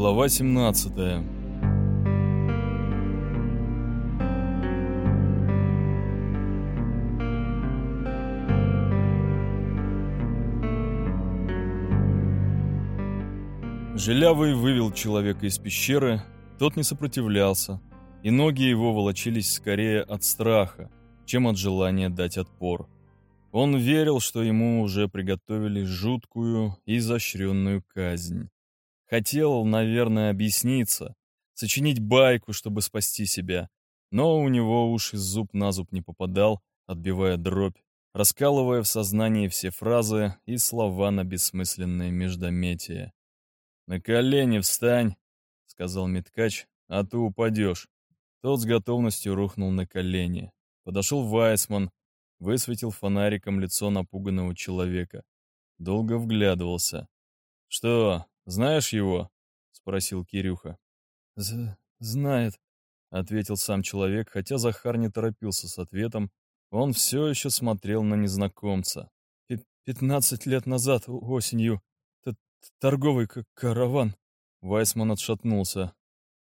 Глава 17 Желявый вывел человека из пещеры, тот не сопротивлялся, и ноги его волочились скорее от страха, чем от желания дать отпор. Он верил, что ему уже приготовили жуткую и изощренную казнь. Хотел, наверное, объясниться, сочинить байку, чтобы спасти себя, но у него уж из зуб на зуб не попадал, отбивая дробь, раскалывая в сознании все фразы и слова на бессмысленное междометие. «На колени встань!» — сказал Миткач, — «а ты упадешь». Тот с готовностью рухнул на колени. Подошел Вайсман, высветил фонариком лицо напуганного человека. Долго вглядывался. «Что, знаешь его?» — спросил Кирюха. З «Знает», — ответил сам человек, хотя Захар не торопился с ответом. Он все еще смотрел на незнакомца. «Пятнадцать лет назад, осенью, торговый караван». Вайсман отшатнулся.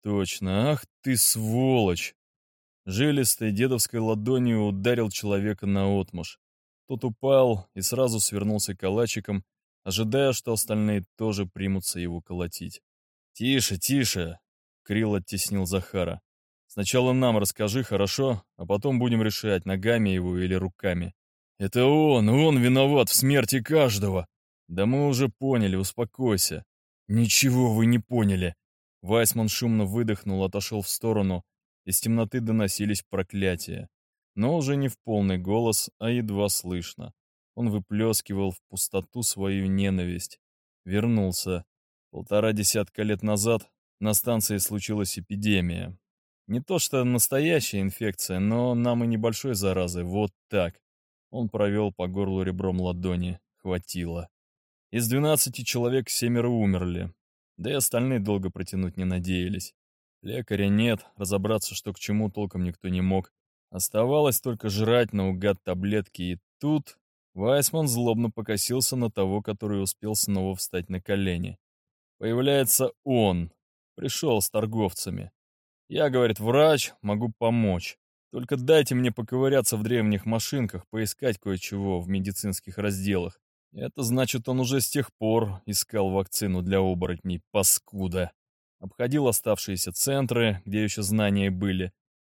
«Точно, ах ты сволочь!» Жилистой дедовской ладонью ударил человека наотмашь. Тот упал и сразу свернулся калачиком, ожидая, что остальные тоже примутся его колотить. «Тише, тише!» — Крил оттеснил Захара. «Сначала нам расскажи, хорошо, а потом будем решать, ногами его или руками». «Это он, он виноват в смерти каждого!» «Да мы уже поняли, успокойся». «Ничего вы не поняли!» Вайсман шумно выдохнул, отошел в сторону, из темноты доносились проклятия. Но уже не в полный голос, а едва слышно. Он выплескивал в пустоту свою ненависть. Вернулся. Полтора десятка лет назад на станции случилась эпидемия. Не то что настоящая инфекция, но нам и небольшой заразы. Вот так. Он провел по горлу ребром ладони. Хватило. Из двенадцати человек семеро умерли. Да и остальные долго протянуть не надеялись. Лекаря нет, разобраться, что к чему, толком никто не мог. Оставалось только жрать наугад таблетки, и тут Вайсман злобно покосился на того, который успел снова встать на колени. Появляется он. Пришел с торговцами. Я, говорит, врач, могу помочь. Только дайте мне поковыряться в древних машинках, поискать кое-чего в медицинских разделах. Это значит, он уже с тех пор искал вакцину для оборотней, паскуда обходил оставшиеся центры, где еще знания были.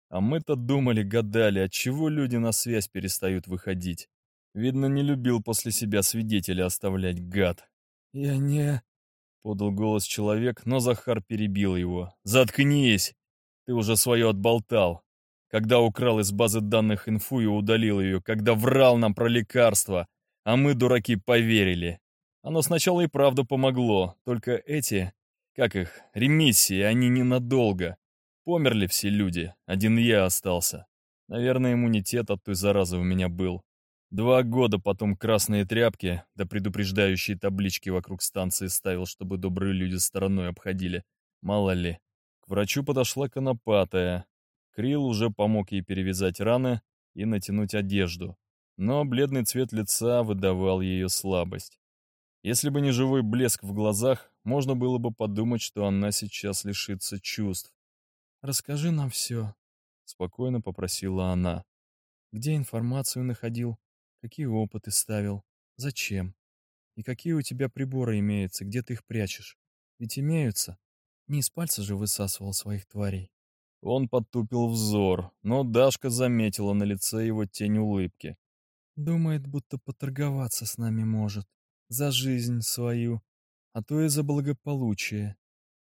А мы-то думали, гадали, от чего люди на связь перестают выходить. Видно, не любил после себя свидетеля оставлять, гад. «Я не...» — подал голос человек, но Захар перебил его. «Заткнись! Ты уже свое отболтал. Когда украл из базы данных инфу и удалил ее, когда врал нам про лекарства, а мы, дураки, поверили. Оно сначала и правда помогло, только эти как их, ремиссии, они ненадолго. Померли все люди, один я остался. Наверное, иммунитет от той заразы у меня был. Два года потом красные тряпки, да предупреждающие таблички вокруг станции ставил, чтобы добрые люди стороной обходили. Мало ли. К врачу подошла конопатая. Крил уже помог ей перевязать раны и натянуть одежду. Но бледный цвет лица выдавал ее слабость. Если бы не живой блеск в глазах, можно было бы подумать, что она сейчас лишится чувств. «Расскажи нам все», — спокойно попросила она. «Где информацию находил? Какие опыты ставил? Зачем? И какие у тебя приборы имеются? Где ты их прячешь? Ведь имеются. Не из пальца же высасывал своих тварей». Он подтупил взор, но Дашка заметила на лице его тень улыбки. «Думает, будто поторговаться с нами может за жизнь свою, а то и за благополучие.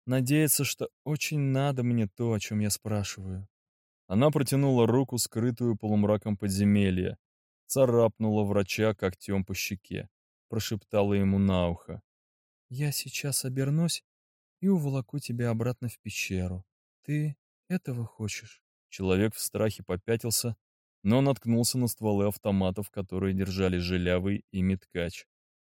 Надеется, что очень надо мне то, о чем я спрашиваю. Она протянула руку, скрытую полумраком подземелья, царапнула врача когтем по щеке, прошептала ему на ухо. «Я сейчас обернусь и уволоку тебя обратно в пещеру. Ты этого хочешь?» Человек в страхе попятился, но наткнулся на стволы автоматов, которые держали Желявый и Меткач.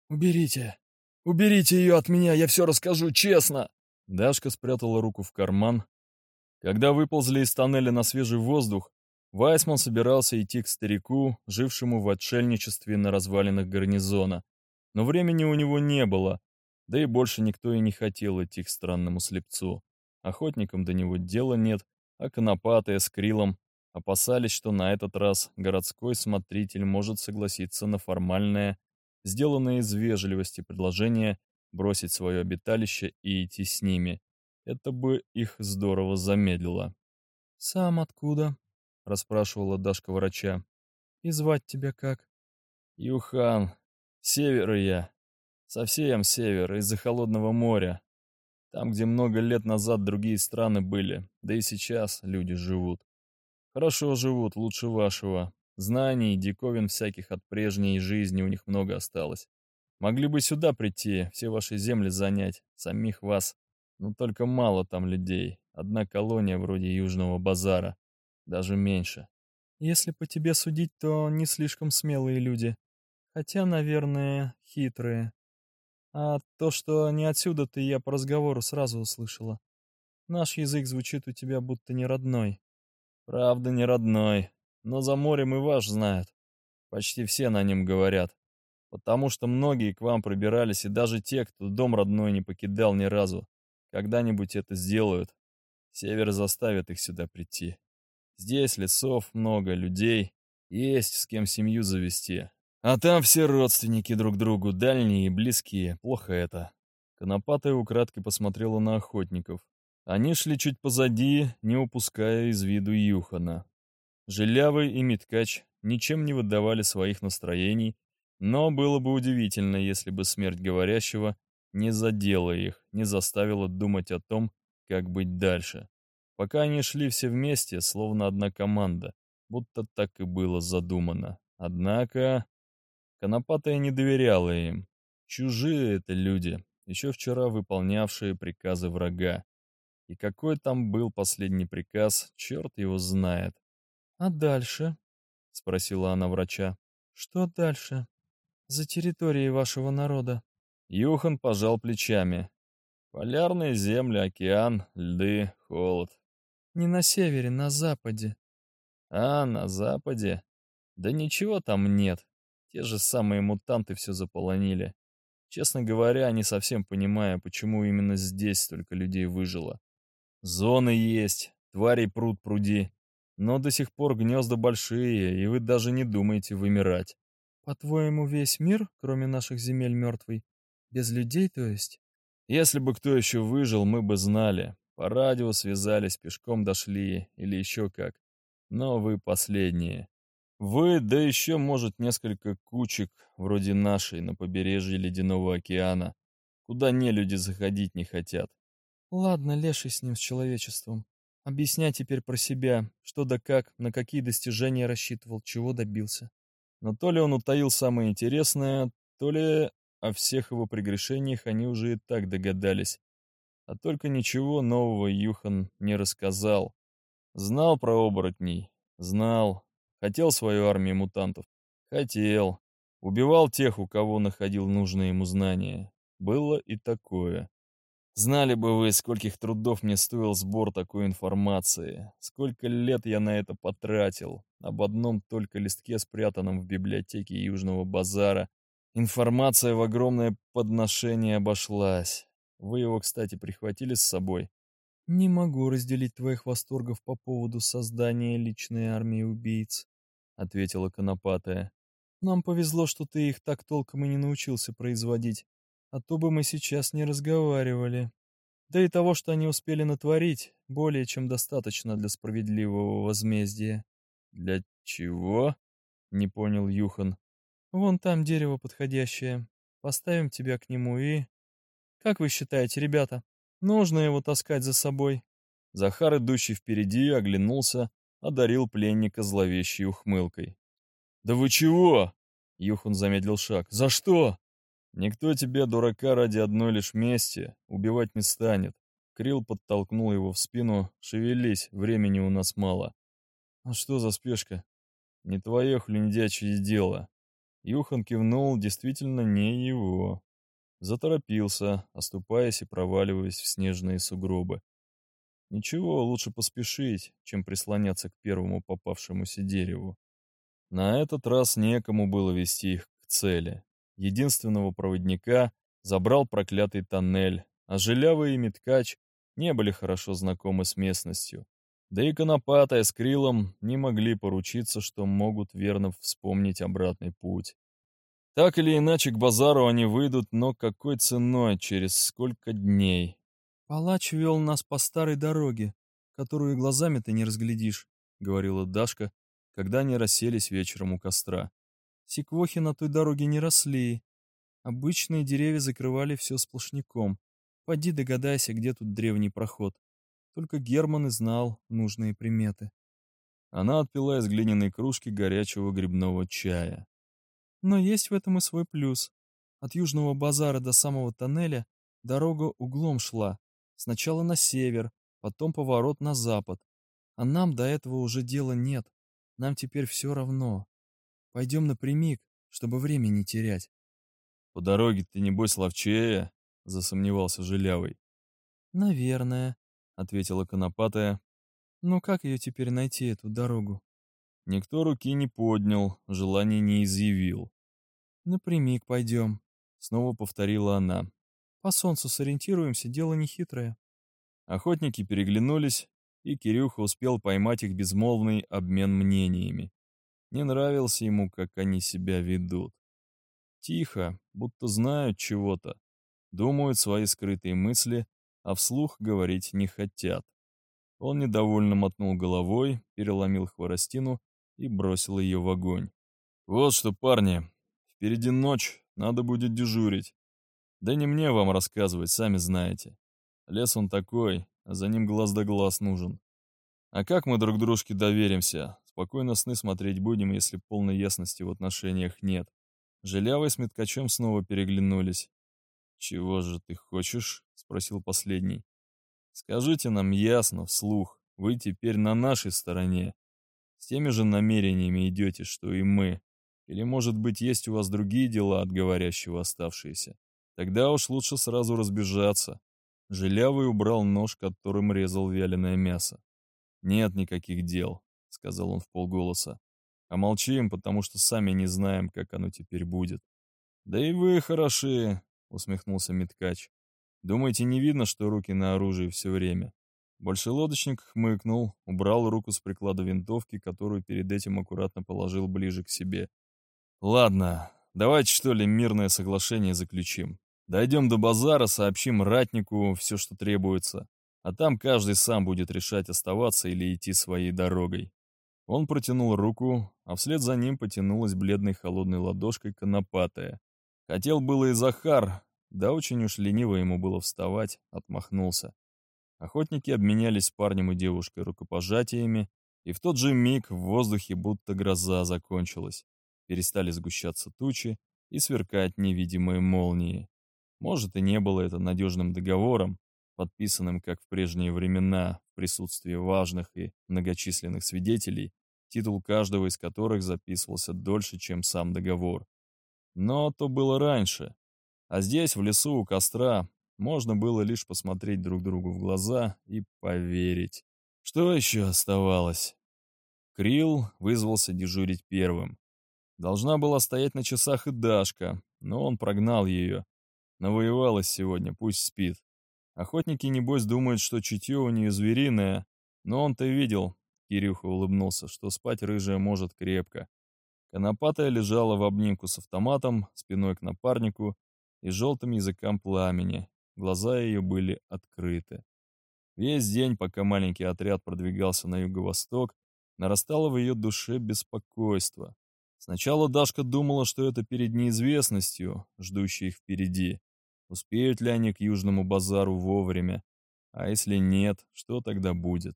«Уберите! Уберите ее от меня, я все расскажу честно!» Дашка спрятала руку в карман. Когда выползли из тоннеля на свежий воздух, Вайсман собирался идти к старику, жившему в отшельничестве на развалинах гарнизона. Но времени у него не было. Да и больше никто и не хотел идти к странному слепцу. Охотникам до него дела нет, а конопатые с Крилом опасались, что на этот раз городской смотритель может согласиться на формальное, сделанное из вежливости предложение бросить свое обиталище и идти с ними. Это бы их здорово замедлило. «Сам откуда?» — расспрашивала Дашка врача. «И звать тебя как?» «Юхан. Север я. Совсем север, из-за холодного моря. Там, где много лет назад другие страны были, да и сейчас люди живут. Хорошо живут, лучше вашего. Знаний, диковин всяких от прежней жизни у них много осталось. Могли бы сюда прийти, все ваши земли занять, самих вас. Но только мало там людей. Одна колония вроде Южного базара. Даже меньше. Если по тебе судить, то не слишком смелые люди. Хотя, наверное, хитрые. А то, что не отсюда-то, я по разговору сразу услышала. Наш язык звучит у тебя будто не родной. Правда, не родной. Но за морем и ваш знают. Почти все на нем говорят. Потому что многие к вам пробирались, и даже те, кто дом родной не покидал ни разу. Когда-нибудь это сделают. Север заставит их сюда прийти. Здесь лесов много, людей. Есть с кем семью завести. А там все родственники друг другу, дальние и близкие. Плохо это. Конопатая украдкой посмотрела на охотников. Они шли чуть позади, не упуская из виду Юхана. Желявый и Миткач ничем не выдавали своих настроений, но было бы удивительно, если бы смерть говорящего не задела их, не заставила думать о том, как быть дальше. Пока они шли все вместе, словно одна команда, будто так и было задумано. Однако Конопатая не доверяла им. Чужие это люди, еще вчера выполнявшие приказы врага. И какой там был последний приказ, черт его знает. «А дальше?» — спросила она врача. «Что дальше? За территорией вашего народа?» Юхан пожал плечами. «Полярные земли, океан, льды, холод». «Не на севере, на западе». «А, на западе? Да ничего там нет. Те же самые мутанты все заполонили. Честно говоря, не совсем понимая, почему именно здесь столько людей выжило. Зоны есть, тварей пруд пруди. Но до сих пор гнезда большие, и вы даже не думаете вымирать. По-твоему, весь мир, кроме наших земель, мертвый? Без людей, то есть? Если бы кто еще выжил, мы бы знали. По радио связались, пешком дошли, или еще как. Но вы последние. Вы, да еще, может, несколько кучек, вроде нашей, на побережье Ледяного океана, куда не люди заходить не хотят. Ладно, леший с ним, с человечеством. Объясняй теперь про себя, что да как, на какие достижения рассчитывал, чего добился. Но то ли он утаил самое интересное, то ли о всех его прегрешениях они уже и так догадались. А только ничего нового Юхан не рассказал. Знал про оборотней, знал, Хотел свою армию мутантов? Хотел. Убивал тех, у кого находил нужные ему знания. Было и такое. Знали бы вы, скольких трудов мне стоил сбор такой информации, сколько лет я на это потратил. Об одном только листке, спрятанном в библиотеке Южного базара, информация в огромное подношение обошлась. Вы его, кстати, прихватили с собой? «Не могу разделить твоих восторгов по поводу создания личной армии убийц», — ответила Конопатая. «Нам повезло, что ты их так толком и не научился производить, а то бы мы сейчас не разговаривали. Да и того, что они успели натворить, более чем достаточно для справедливого возмездия». «Для чего?» — не понял Юхан. «Вон там дерево подходящее. Поставим тебя к нему и...» «Как вы считаете, ребята?» Нужно его таскать за собой. Захар, идущий впереди, оглянулся, одарил пленника зловещей ухмылкой. «Да вы чего?» — Юхан замедлил шаг. «За что?» «Никто тебя, дурака, ради одной лишь мести убивать не станет». Крил подтолкнул его в спину. «Шевелись, времени у нас мало». «А что за спешка?» «Не твое хлюндячье дело». Юхан кивнул, действительно не его. Заторопился, оступаясь и проваливаясь в снежные сугробы. Ничего, лучше поспешить, чем прислоняться к первому попавшемуся дереву. На этот раз некому было вести их к цели. Единственного проводника, забрал проклятый тоннель, а Жилявый и Миткач не были хорошо знакомы с местностью. Да и Конопатая с Крилом не могли поручиться, что могут верно вспомнить обратный путь. Так или иначе, к базару они выйдут, но какой ценой, через сколько дней? «Палач вел нас по старой дороге, которую глазами ты не разглядишь», — говорила Дашка, когда они расселись вечером у костра. «Секвохи на той дороге не росли. Обычные деревья закрывали все сплошняком. Поди догадайся, где тут древний проход. Только Герман и знал нужные приметы. Она отпила из глиняной кружки горячего грибного чая. Но есть в этом и свой плюс. От Южного базара до самого тоннеля дорога углом шла. Сначала на север, потом поворот на запад. А нам до этого уже дела нет. Нам теперь все равно. Пойдем напрямик, чтобы время не терять. По дороге ты, небось, ловчее? Засомневался Жилявый. Наверное, ответила Конопатая. Ну как ее теперь найти, эту дорогу? Никто руки не поднял, желания не изъявил. Напрямик пойдем, снова повторила она. По солнцу сориентируемся, дело не хитрое. Охотники переглянулись, и Кирюха успел поймать их безмолвный обмен мнениями. Не нравился ему, как они себя ведут. Тихо, будто знают чего-то, думают свои скрытые мысли, а вслух говорить не хотят. Он недовольно мотнул головой, переломил хворостину и бросил ее в огонь. «Вот что, парни, впереди ночь, надо будет дежурить. Да не мне вам рассказывать, сами знаете. Лес он такой, а за ним глаз да глаз нужен. А как мы друг дружке доверимся? Спокойно сны смотреть будем, если полной ясности в отношениях нет. Желявый с Меткачем снова переглянулись. «Чего же ты хочешь?» — спросил последний. «Скажите нам ясно, вслух, вы теперь на нашей стороне. С теми же намерениями идете, что и мы. Или, может быть, есть у вас другие дела от говорящего оставшиеся? Тогда уж лучше сразу разбежаться». Желявый убрал нож, которым резал вяленое мясо. «Нет никаких дел», — сказал он в полголоса. «А молчим, потому что сами не знаем, как оно теперь будет». «Да и вы хороши», — усмехнулся Миткач. «Думаете, не видно, что руки на оружии все время?» Большой лодочник хмыкнул, убрал руку с приклада винтовки, которую перед этим аккуратно положил ближе к себе. «Ладно, давайте что ли мирное соглашение заключим. Дойдем до базара, сообщим ратнику все, что требуется, а там каждый сам будет решать, оставаться или идти своей дорогой». Он протянул руку, а вслед за ним потянулась бледной холодной ладошкой конопатая. Хотел было и Захар, да очень уж лениво ему было вставать, отмахнулся. Охотники обменялись парнем и девушкой рукопожатиями, и в тот же миг в воздухе будто гроза закончилась. Перестали сгущаться тучи и сверкать невидимые молнии. Может, и не было это надежным договором, подписанным, как в прежние времена, в присутствии важных и многочисленных свидетелей, титул каждого из которых записывался дольше, чем сам договор. Но то было раньше. А здесь, в лесу у костра, можно было лишь посмотреть друг другу в глаза и поверить. Что еще оставалось? Крил вызвался дежурить первым. Должна была стоять на часах и Дашка, но он прогнал ее. Навоевалась сегодня, пусть спит. Охотники, небось, думают, что чутье у нее звериное, но он-то видел, Кирюха улыбнулся, что спать рыжая может крепко. Конопатая лежала в обнимку с автоматом, спиной к напарнику и желтым языкам пламени. Глаза ее были открыты. Весь день, пока маленький отряд продвигался на юго-восток, нарастало в ее душе беспокойство. Сначала Дашка думала, что это перед неизвестностью, ждущей их впереди. Успеют ли они к Южному базару вовремя? А если нет, что тогда будет?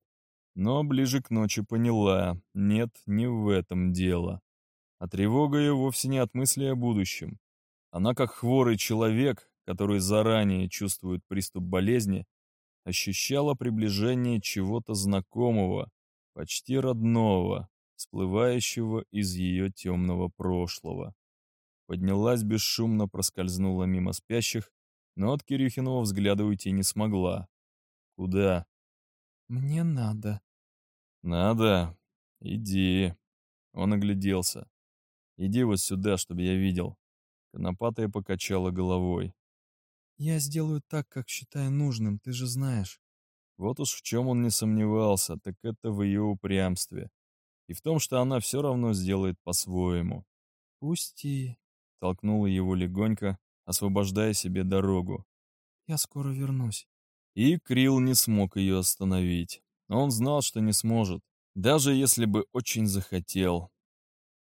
Но ближе к ночи поняла, нет, не в этом дело. А тревога ее вовсе не от мысли о будущем. Она, как хворый человек, который заранее чувствует приступ болезни, ощущала приближение чего-то знакомого, почти родного, всплывающего из ее темного прошлого. Поднялась бесшумно, проскользнула мимо спящих, но от Кирюхиного взгляда уйти не смогла. «Куда?» «Мне надо». «Надо? Иди». Он огляделся. Иди вот сюда, чтобы я видел». Конопатая покачала головой. Я сделаю так, как считаю нужным, ты же знаешь. Вот уж в чем он не сомневался, так это в ее упрямстве. И в том, что она все равно сделает по-своему. «Пусти», — толкнула его легонько, освобождая себе дорогу. «Я скоро вернусь». И Крил не смог ее остановить. Он знал, что не сможет, даже если бы очень захотел.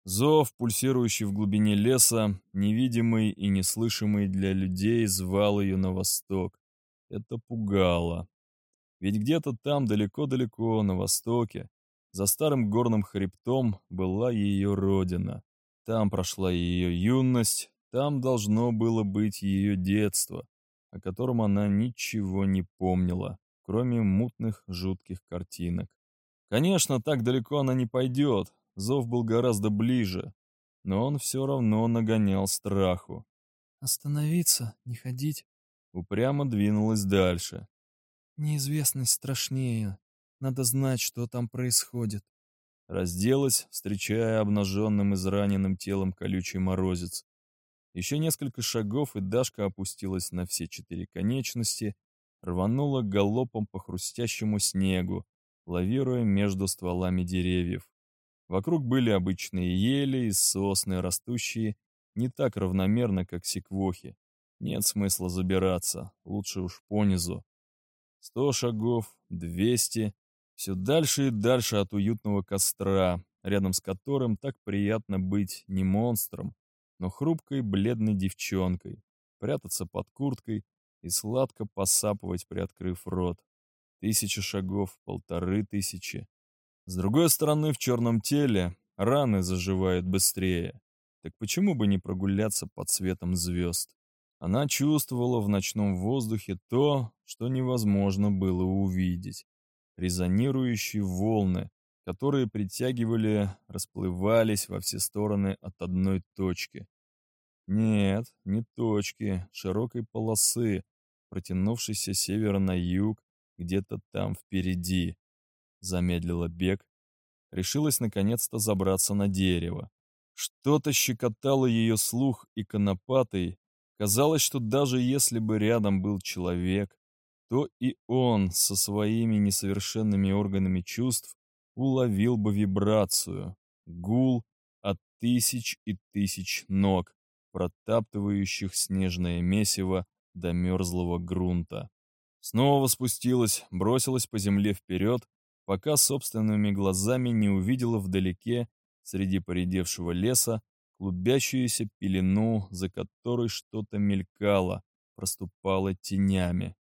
Зов, пульсирующий в глубине леса, невидимый и неслышимый для людей, звал ее на восток. Это пугало. Ведь где-то там, далеко-далеко, на востоке, за старым горным хребтом, была ее родина. Там прошла ее юность, там должно было быть ее детство, о котором она ничего не помнила, кроме мутных жутких картинок. Конечно, так далеко она не пойдет, зов был гораздо ближе, но он все равно нагонял страху. «Остановиться, не ходить?» Упрямо двинулась дальше. «Неизвестность страшнее. Надо знать, что там происходит». Разделась, встречая обнаженным израненным телом колючий морозец. Еще несколько шагов, и Дашка опустилась на все четыре конечности, рванула галопом по хрустящему снегу, лавируя между стволами деревьев. Вокруг были обычные ели и сосны, растущие не так равномерно, как секвохи. Нет смысла забираться, лучше уж понизу. Сто шагов, двести, все дальше и дальше от уютного костра, рядом с которым так приятно быть не монстром, но хрупкой бледной девчонкой, прятаться под курткой и сладко посапывать, приоткрыв рот. Тысяча шагов, полторы тысячи. С другой стороны, в черном теле раны заживают быстрее. Так почему бы не прогуляться под светом звезд? Она чувствовала в ночном воздухе то, что невозможно было увидеть. Резонирующие волны, которые притягивали, расплывались во все стороны от одной точки. Нет, не точки, широкой полосы, протянувшейся севера на юг, где-то там впереди замедлила бег, решилась наконец-то забраться на дерево. Что-то щекотало ее слух и конопатой. Казалось, что даже если бы рядом был человек, то и он со своими несовершенными органами чувств уловил бы вибрацию, гул от тысяч и тысяч ног, протаптывающих снежное месиво до мерзлого грунта. Снова спустилась, бросилась по земле вперед, пока собственными глазами не увидела вдалеке, среди поредевшего леса, клубящуюся пелену, за которой что-то мелькало, проступало тенями.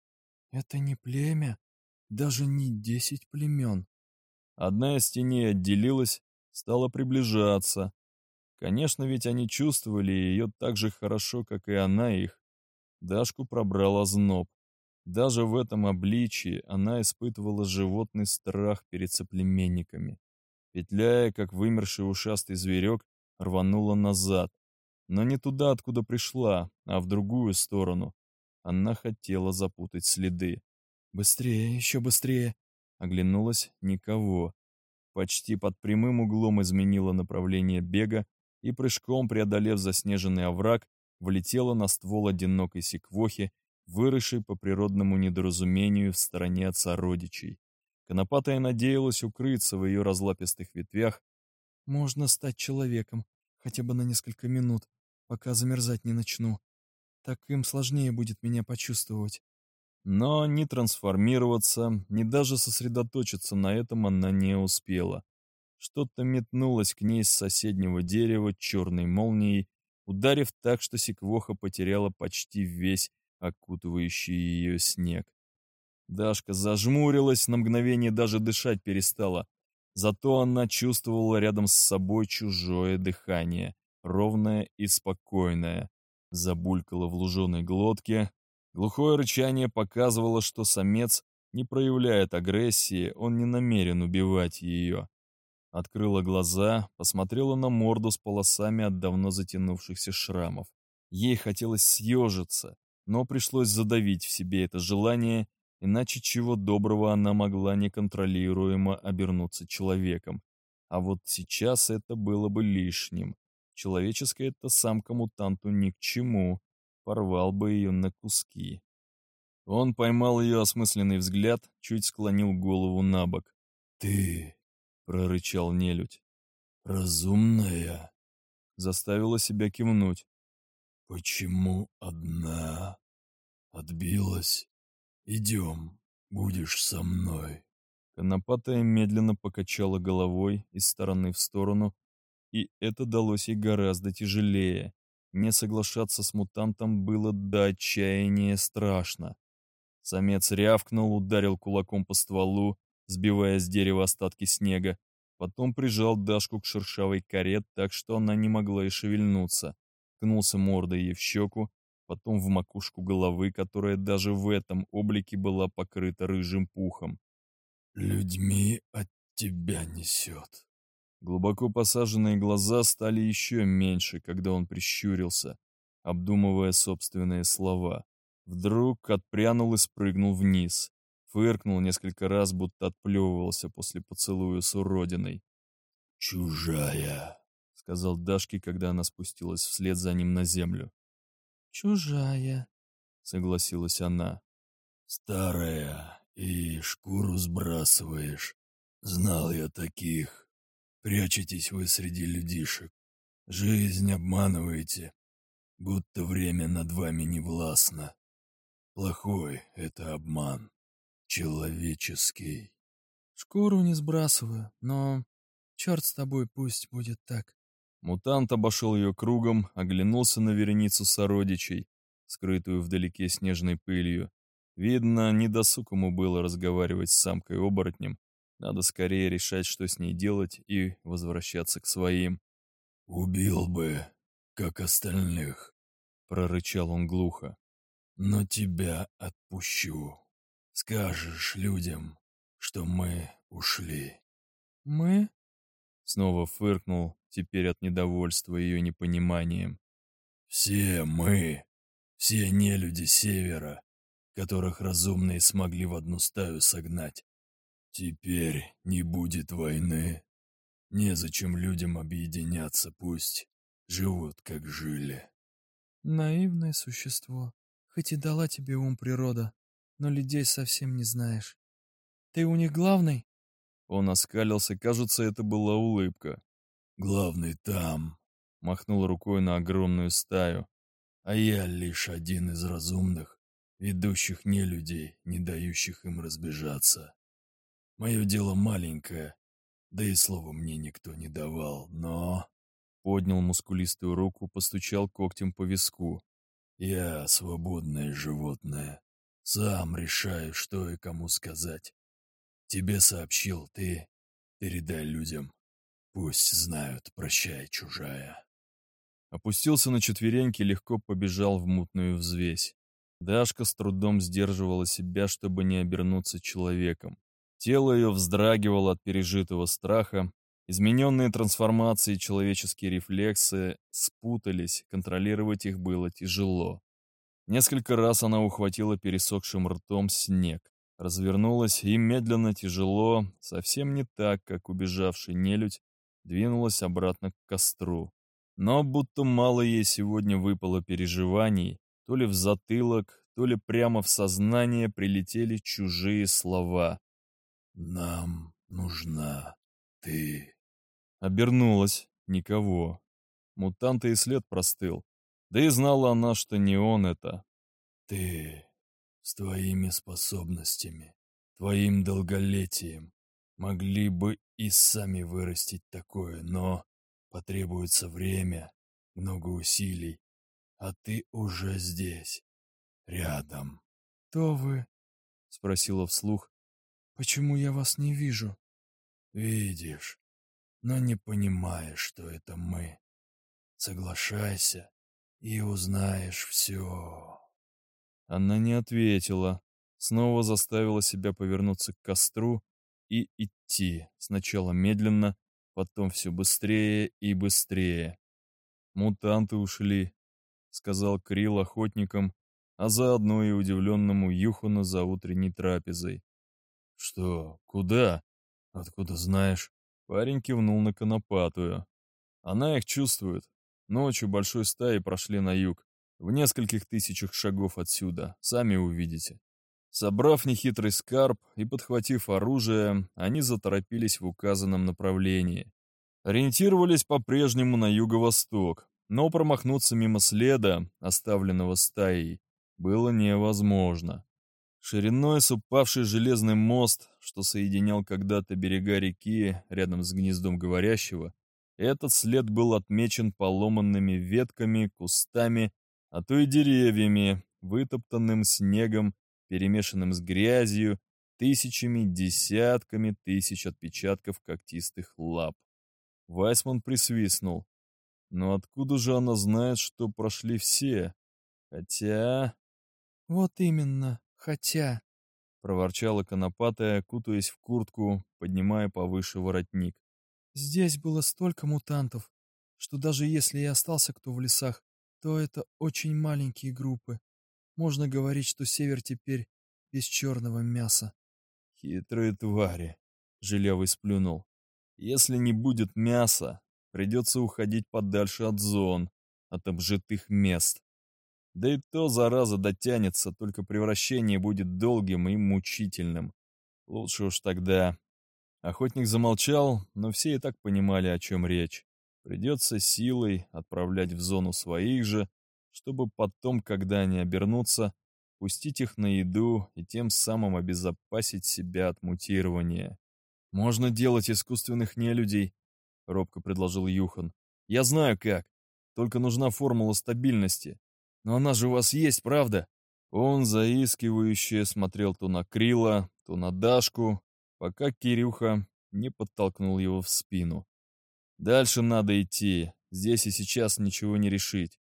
«Это не племя, даже не десять племен». Одна из теней отделилась, стала приближаться. Конечно, ведь они чувствовали ее так же хорошо, как и она их. Дашку пробрала зноб. Даже в этом обличии она испытывала животный страх перед соплеменниками. Петляя, как вымерший ушастый зверек, рванула назад. Но не туда, откуда пришла, а в другую сторону. Она хотела запутать следы. «Быстрее, еще быстрее!» Оглянулась — никого. Почти под прямым углом изменила направление бега и, прыжком преодолев заснеженный овраг, влетела на ствол одинокой секвохи, выросший по природному недоразумению в стороне от сородичей. Конопатая надеялась укрыться в ее разлапистых ветвях. «Можно стать человеком, хотя бы на несколько минут, пока замерзать не начну. Так им сложнее будет меня почувствовать». Но ни трансформироваться, ни даже сосредоточиться на этом она не успела. Что-то метнулось к ней с соседнего дерева черной молнией, ударив так, что секвоха потеряла почти весь окутывающий ее снег. Дашка зажмурилась, на мгновение даже дышать перестала. Зато она чувствовала рядом с собой чужое дыхание, ровное и спокойное. Забулькала в луженой глотке. Глухое рычание показывало, что самец не проявляет агрессии, он не намерен убивать ее. Открыла глаза, посмотрела на морду с полосами от давно затянувшихся шрамов. Ей хотелось съежиться, но пришлось задавить в себе это желание, иначе чего доброго она могла неконтролируемо обернуться человеком. А вот сейчас это было бы лишним. Человеческое это самка-мутанту ни к чему, порвал бы ее на куски. Он поймал ее осмысленный взгляд, чуть склонил голову на бок. «Ты», — прорычал нелюдь, — «разумная?» Заставила себя кивнуть. «Почему одна? Отбилась? Идем, будешь со мной». Конопатая медленно покачала головой из стороны в сторону, и это далось ей гораздо тяжелее. Не соглашаться с мутантом было до отчаяния страшно. Самец рявкнул, ударил кулаком по стволу, сбивая с дерева остатки снега, потом прижал Дашку к шершавой коре так, что она не могла и шевельнуться, ткнулся мордой ей в щеку, потом в макушку головы, которая даже в этом облике была покрыта рыжим пухом. «Людьми от тебя несет», Глубоко посаженные глаза стали еще меньше, когда он прищурился, обдумывая собственные слова. Вдруг отпрянул и спрыгнул вниз. Фыркнул несколько раз, будто отплевывался после поцелуя с уродиной. «Чужая», — сказал Дашке, когда она спустилась вслед за ним на землю. «Чужая», — согласилась она. «Старая, и шкуру сбрасываешь. Знал я таких. Прячетесь вы среди людишек. Жизнь обманываете, будто время над вами не властно. Плохой — это обман. Человеческий. Шкуру не сбрасываю, но черт с тобой, пусть будет так. Мутант обошел ее кругом, оглянулся на вереницу сородичей, скрытую вдалеке снежной пылью. Видно, недосуг ему было разговаривать с самкой-оборотнем, надо скорее решать, что с ней делать, и возвращаться к своим. «Убил бы, как остальных», — прорычал он глухо. «Но тебя отпущу. Скажешь людям, что мы ушли». «Мы?» — снова фыркнул, теперь от недовольства ее непониманием. «Все мы, все нелюди Севера, которых разумные смогли в одну стаю согнать. Теперь не будет войны. Незачем людям объединяться, пусть живут, как жили. Наивное существо. Хоть и дала тебе ум природа, но людей совсем не знаешь. Ты у них главный? Он оскалился, кажется, это была улыбка. Главный там. Махнул рукой на огромную стаю. А я лишь один из разумных, ведущих не людей, не дающих им разбежаться. Мое дело маленькое, да и слова мне никто не давал, но...» Поднял мускулистую руку, постучал когтем по виску. «Я свободное животное. Сам решаю, что и кому сказать. Тебе сообщил, ты передай людям. Пусть знают, прощай, чужая». Опустился на четвереньки, легко побежал в мутную взвесь. Дашка с трудом сдерживала себя, чтобы не обернуться человеком. Тело ее вздрагивало от пережитого страха, измененные трансформации человеческие рефлексы спутались, контролировать их было тяжело. Несколько раз она ухватила пересохшим ртом снег, развернулась и медленно, тяжело, совсем не так, как убежавший нелюдь, двинулась обратно к костру. Но будто мало ей сегодня выпало переживаний, то ли в затылок, то ли прямо в сознание прилетели чужие слова. «Нам нужна ты». Обернулась. Никого. Мутанта и след простыл. Да и знала она, что не он это. «Ты с твоими способностями, твоим долголетием могли бы и сами вырастить такое, но потребуется время, много усилий, а ты уже здесь, рядом». «Кто вы?» — спросила вслух, Почему я вас не вижу? Видишь, но не понимаешь, что это мы. Соглашайся и узнаешь все. Она не ответила, снова заставила себя повернуться к костру и идти, сначала медленно, потом все быстрее и быстрее. «Мутанты ушли», — сказал Крил охотникам, а заодно и удивленному Юхану за утренней трапезой. «Что? Куда? Откуда знаешь?» Парень кивнул на конопатую. Она их чувствует. Ночью большой стаи прошли на юг. В нескольких тысячах шагов отсюда. Сами увидите. Собрав нехитрый скарб и подхватив оружие, они заторопились в указанном направлении. Ориентировались по-прежнему на юго-восток, но промахнуться мимо следа, оставленного стаей, было невозможно. Шириной с упавший железный мост, что соединял когда-то берега реки рядом с гнездом говорящего, этот след был отмечен поломанными ветками, кустами, а то и деревьями, вытоптанным снегом, перемешанным с грязью, тысячами, десятками тысяч отпечатков когтистых лап. Вайсман присвистнул. Но откуда же она знает, что прошли все? Хотя... Вот именно, хотя... Проворчала конопатая, кутаясь в куртку, поднимая повыше воротник. Здесь было столько мутантов, что даже если и остался кто в лесах, то это очень маленькие группы. Можно говорить, что север теперь без черного мяса. Хитрые твари, Желевый сплюнул. Если не будет мяса, придется уходить подальше от зон, от обжитых мест. Да и то зараза дотянется, только превращение будет долгим и мучительным. Лучше уж тогда Охотник замолчал, но все и так понимали, о чем речь. Придется силой отправлять в зону своих же, чтобы потом, когда они обернутся, пустить их на еду и тем самым обезопасить себя от мутирования. «Можно делать искусственных нелюдей», — робко предложил Юхан. «Я знаю как. Только нужна формула стабильности. Но она же у вас есть, правда?» Он заискивающе смотрел то на Крила, то на Дашку, пока Кирюха не подтолкнул его в спину. «Дальше надо идти, здесь и сейчас ничего не решить.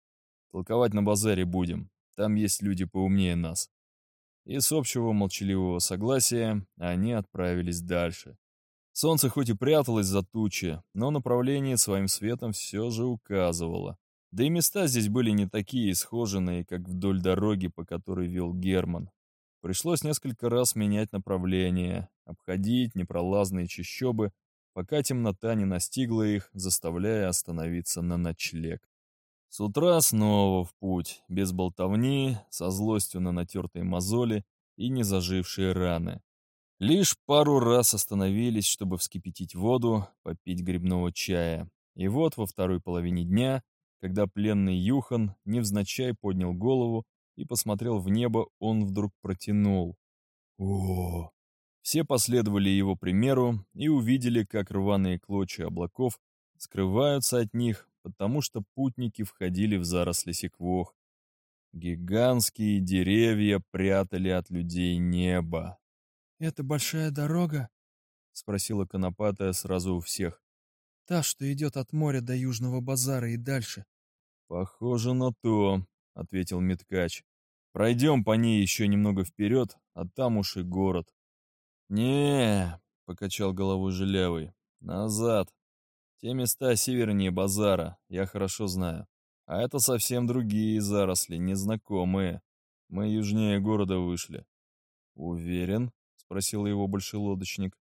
Толковать на базаре будем, там есть люди поумнее нас». И с общего молчаливого согласия они отправились дальше. Солнце хоть и пряталось за тучи, но направление своим светом все же указывало. Да и места здесь были не такие исхоженные, как вдоль дороги, по которой вел Герман. Пришлось несколько раз менять направление, обходить непролазные чащобы, пока темнота не настигла их, заставляя остановиться на ночлег. С утра снова в путь, без болтовни, со злостью на натертые мозоли и незажившие раны. Лишь пару раз остановились, чтобы вскипятить воду, попить грибного чая. И вот во второй половине дня, когда пленный Юхан невзначай поднял голову и посмотрел в небо, он вдруг протянул. О! Все последовали его примеру и увидели, как рваные клочья облаков скрываются от них, потому что путники входили в заросли секвох. Гигантские деревья прятали от людей небо. «Это большая дорога?» — спросила Конопатая сразу у всех. «Та, что идет от моря до Южного базара и дальше». «Похоже на то», — ответил Меткач. Пройдем по ней еще немного вперед, а там уж и город. не покачал головой Жилявый. «Назад. Те места севернее базара, я хорошо знаю. А это совсем другие заросли, незнакомые. Мы южнее города вышли». «Уверен?» — спросил его большой лодочник.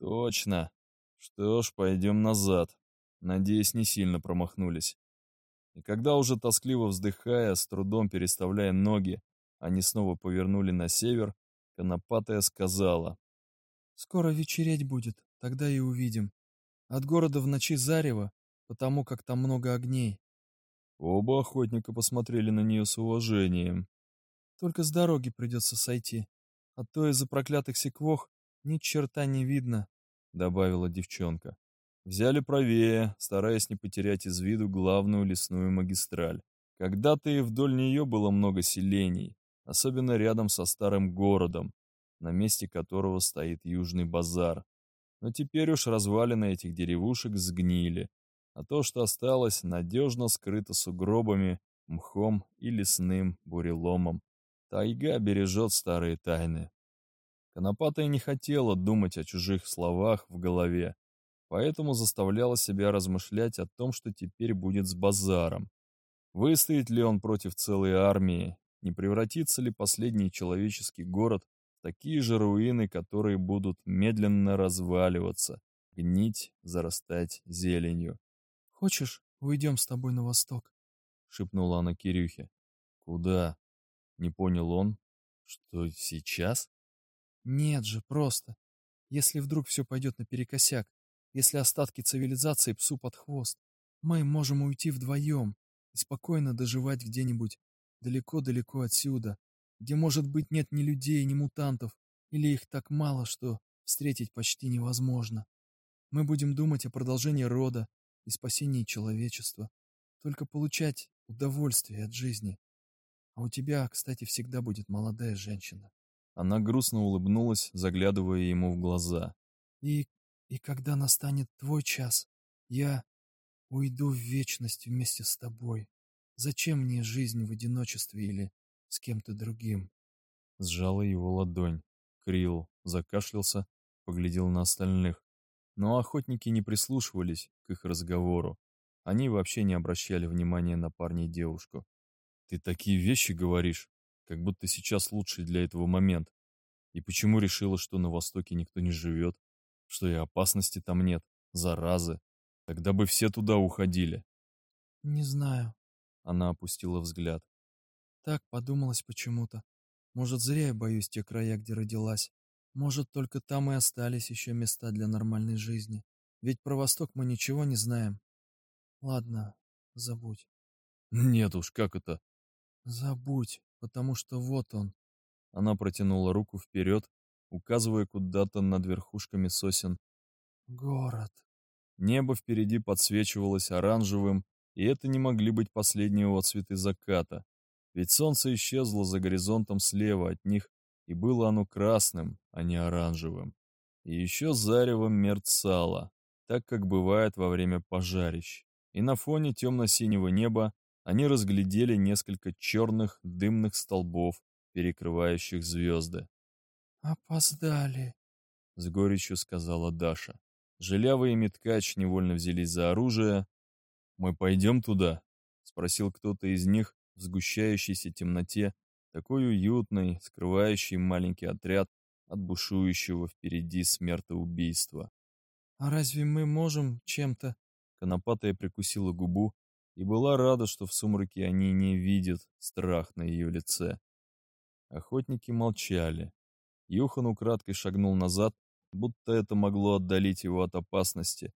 «Точно. Что ж, пойдем назад. Надеюсь, не сильно промахнулись». И когда уже тоскливо вздыхая, с трудом переставляя ноги, они снова повернули на север. Конопатая сказала. «Скоро вечереть будет, тогда и увидим. От города в ночи зарево, потому как там много огней». Оба охотника посмотрели на нее с уважением. «Только с дороги придется сойти, а то из-за проклятых секвох ни черта не видно», — добавила девчонка. Взяли правее, стараясь не потерять из виду главную лесную магистраль. Когда-то и вдоль нее было много селений, особенно рядом со старым городом, на месте которого стоит Южный базар. Но теперь уж развалины этих деревушек сгнили, а то, что осталось, надежно скрыто сугробами, мхом и лесным буреломом. Тайга бережет старые тайны. Конопатая не хотела думать о чужих словах в голове, поэтому заставляла себя размышлять о том, что теперь будет с базаром. Выстоит ли он против целой армии, не превратится ли последний человеческий город такие же руины, которые будут медленно разваливаться, гнить, зарастать зеленью? «Хочешь, уйдем с тобой на восток?» — шепнула она Кирюхе. «Куда?» — не понял он. Что, сейчас? Нет же, просто. Если вдруг все пойдет наперекосяк, если остатки цивилизации псу под хвост, мы можем уйти вдвоем и спокойно доживать где-нибудь далеко-далеко отсюда, где, может быть, нет ни людей, ни мутантов, или их так мало, что встретить почти невозможно. Мы будем думать о продолжении рода и спасении человечества, только получать удовольствие от жизни. А у тебя, кстати, всегда будет молодая женщина. Она грустно улыбнулась, заглядывая ему в глаза. И, и когда настанет твой час, я уйду в вечность вместе с тобой. Зачем мне жизнь в одиночестве или с кем-то другим?» Сжала его ладонь. Крил закашлялся, поглядел на остальных. Но охотники не прислушивались к их разговору. Они вообще не обращали внимания на парня и девушку. «Ты такие вещи говоришь, как будто сейчас лучший для этого момент. И почему решила, что на Востоке никто не живет? Что и опасности там нет, заразы? Тогда бы все туда уходили». «Не знаю», она опустила взгляд. Так подумалось почему-то. Может, зря я боюсь те края, где родилась. Может, только там и остались еще места для нормальной жизни. Ведь про Восток мы ничего не знаем. Ладно, забудь. Нет уж, как это? Забудь, потому что вот он. Она протянула руку вперед, указывая куда-то над верхушками сосен. Город. Небо впереди подсвечивалось оранжевым, и это не могли быть последние отцветы заката, ведь солнце исчезло за горизонтом слева от них, и было оно красным, а не оранжевым. И еще заревом мерцало, так как бывает во время пожарищ. И на фоне темно-синего неба они разглядели несколько черных дымных столбов, перекрывающих звезды. «Опоздали», — с горечью сказала Даша. Желявый и Миткач невольно взялись за оружие, «Мы пойдем туда?» — спросил кто-то из них в сгущающейся темноте, такой уютный, скрывающий маленький отряд от бушующего впереди смертоубийства. «А разве мы можем чем-то?» Конопатая прикусила губу и была рада, что в сумраке они не видят страх на ее лице. Охотники молчали. Юхан украдкой шагнул назад, будто это могло отдалить его от опасности,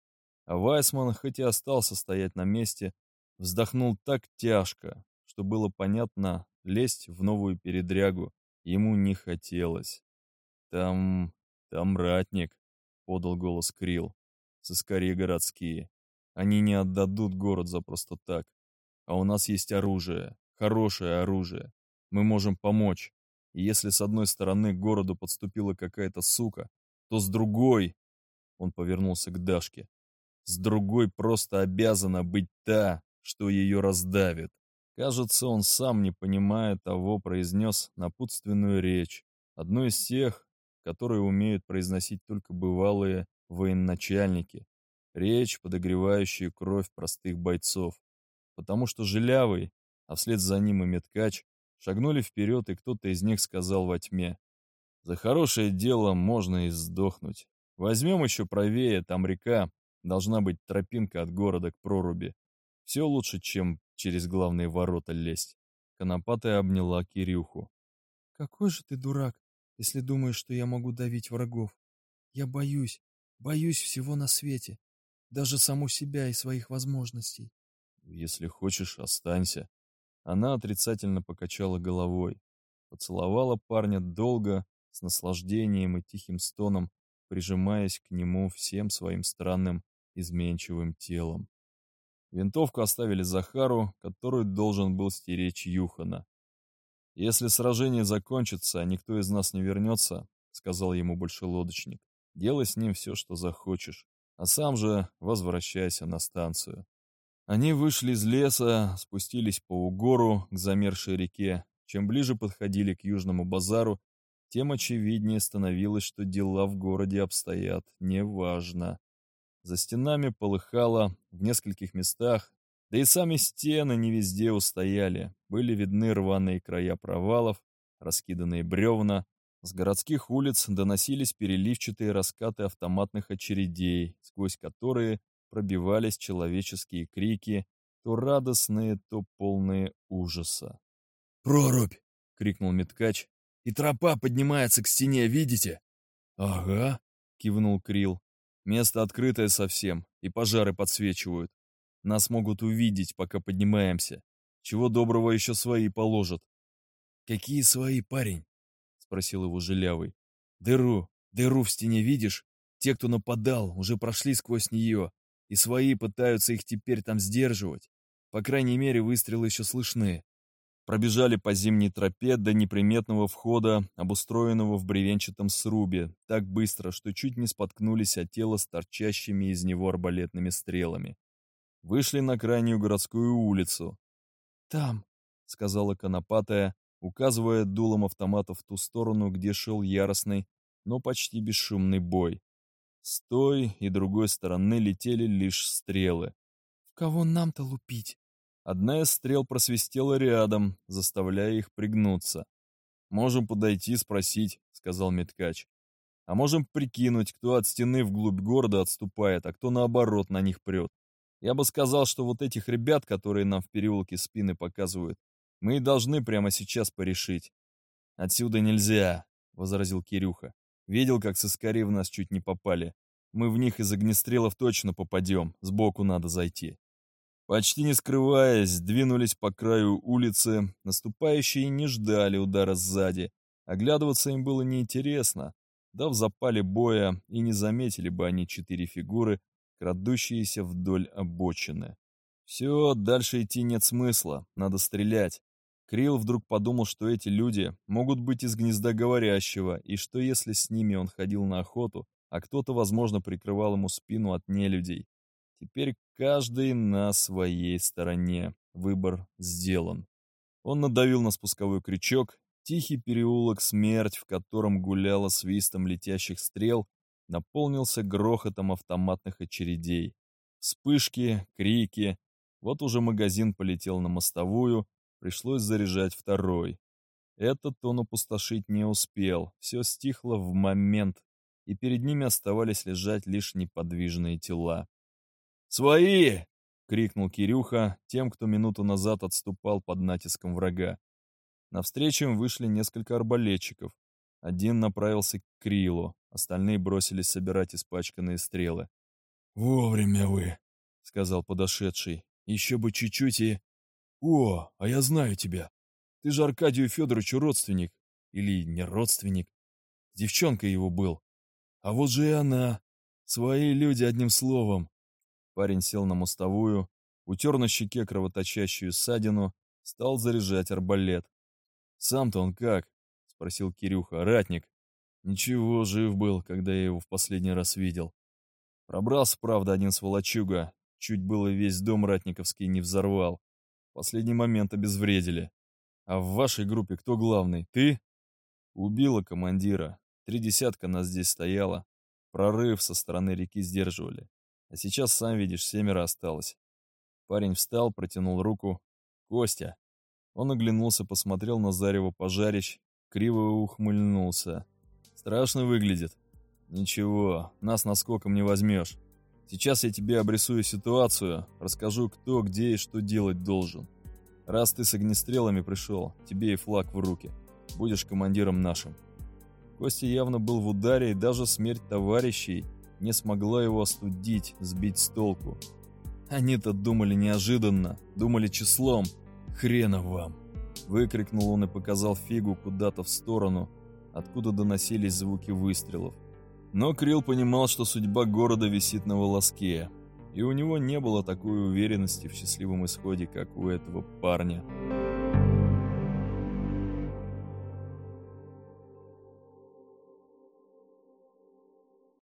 а Вайсман, хоть и остался стоять на месте, вздохнул так тяжко, что было понятно, лезть в новую передрягу ему не хотелось. «Там... там ратник», — подал голос Крил. «Сыскари городские. Они не отдадут город за просто так. А у нас есть оружие, хорошее оружие. Мы можем помочь. И если с одной стороны к городу подступила какая-то сука, то с другой...» Он повернулся к Дашке с другой просто обязана быть та, что ее раздавит. Кажется, он сам, не понимая того, произнес напутственную речь, одну из тех, которые умеют произносить только бывалые военачальники, речь, подогревающую кровь простых бойцов. Потому что Жилявый, а вслед за ним и Меткач, шагнули вперед, и кто-то из них сказал во тьме, «За хорошее дело можно и сдохнуть. Возьмем еще правее, там река, Должна быть тропинка от города к проруби. Все лучше, чем через главные ворота лезть. Конопатая обняла Кирюху. «Какой же ты дурак, если думаешь, что я могу давить врагов. Я боюсь, боюсь всего на свете, даже саму себя и своих возможностей». «Если хочешь, останься». Она отрицательно покачала головой, поцеловала парня долго, с наслаждением и тихим стоном, прижимаясь к нему всем своим странным изменчивым телом. Винтовку оставили Захару, который должен был стеречь Юхана. «Если сражение закончится, а никто из нас не вернется», — сказал ему больше лодочник, — «делай с ним все, что захочешь, а сам же возвращайся на станцию». Они вышли из леса, спустились по угору к замерзшей реке. Чем ближе подходили к Южному базару, тем очевиднее становилось, что дела в городе обстоят неважно. За стенами полыхало в нескольких местах, да и сами стены не везде устояли. Были видны рваные края провалов, раскиданные бревна. С городских улиц доносились переливчатые раскаты автоматных очередей, сквозь которые пробивались человеческие крики, то радостные, то полные ужаса. «Прорубь!» — крикнул Меткач, И тропа поднимается к стене, видите?» «Ага», — кивнул Крил. «Место открытое совсем, и пожары подсвечивают. Нас могут увидеть, пока поднимаемся. Чего доброго еще свои положат». «Какие свои, парень?» — спросил его Жилявый. «Дыру, дыру в стене видишь? Те, кто нападал, уже прошли сквозь нее, и свои пытаются их теперь там сдерживать. По крайней мере, выстрелы еще слышны. Пробежали по зимней тропе до неприметного входа, обустроенного в бревенчатом срубе, так быстро, что чуть не споткнулись от тела с торчащими из него арбалетными стрелами. Вышли на крайнюю городскую улицу. «Там», — сказала Конопатая, указывая дулом автомата в ту сторону, где шел яростный, но почти бесшумный бой. С той и другой стороны летели лишь стрелы. «В кого нам-то лупить?» Одна из стрел просвистела рядом, заставляя их пригнуться. «Можем подойти, спросить», — сказал Меткач. «А можем прикинуть, кто от стены вглубь города отступает, а кто наоборот на них прет. Я бы сказал, что вот этих ребят, которые нам в переулке спины показывают, мы и должны прямо сейчас порешить». «Отсюда нельзя», — возразил Кирюха. Видел, как сыскари в нас чуть не попали. Мы в них из огнестрелов точно попадем, сбоку надо зайти. Почти не скрываясь, двинулись по краю улицы, наступающие не ждали удара сзади. Оглядываться им было неинтересно, да в запале боя и не заметили бы они четыре фигуры, крадущиеся вдоль обочины. Все, дальше идти нет смысла, надо стрелять. Крил вдруг подумал, что эти люди могут быть из гнезда говорящего, и что если с ними он ходил на охоту, а кто-то, возможно, прикрывал ему спину от нелюдей. Теперь каждый на своей стороне. Выбор сделан. Он надавил на спусковой крючок. Тихий переулок смерть, в котором гуляла свистом летящих стрел, наполнился грохотом автоматных очередей. Вспышки, крики. Вот уже магазин полетел на мостовую, Пришлось заряжать второй. Этот он опустошить не успел, все стихло в момент, и перед ними оставались лежать лишь неподвижные тела. «Свои!» — крикнул Кирюха тем, кто минуту назад отступал под натиском врага. Навстречу им вышли несколько арбалетчиков. Один направился к Крилу, остальные бросились собирать испачканные стрелы. «Вовремя вы», — сказал подошедший. «Еще бы чуть-чуть и...» «О, а я знаю тебя. Ты же Аркадию Федоровичу родственник. Или не родственник. С девчонкой его был. А вот же и она. Свои люди, одним словом». Парень сел на мостовую, утер на щеке кровоточащую ссадину, стал заряжать арбалет. «Сам-то он как?» — спросил Кирюха. «Ратник». «Ничего, жив был, когда я его в последний раз видел. Пробрался, правда, один сволочуга. Чуть было весь дом ратниковский не взорвал последний момент обезвредили. А в вашей группе кто главный? Ты? Убила командира. Три десятка нас здесь стояло. Прорыв со стороны реки сдерживали. А сейчас, сам видишь, семеро осталось. Парень встал, протянул руку. Костя. Он оглянулся, посмотрел на зарево пожарищ, криво ухмыльнулся. Страшно выглядит. Ничего, нас наскоком не возьмешь. Сейчас я тебе обрисую ситуацию, расскажу, кто, где и что делать должен. Раз ты с огнестрелами пришел, тебе и флаг в руки. Будешь командиром нашим. Костя явно был в ударе, и даже смерть товарищей не смогла его остудить, сбить с толку. Они-то думали неожиданно, думали числом. «Хрена вам!» Выкрикнул он и показал фигу куда-то в сторону, откуда доносились звуки выстрелов. Но Крил понимал, что судьба города висит на волоске, и у него не было такой уверенности в счастливом исходе, как у этого парня.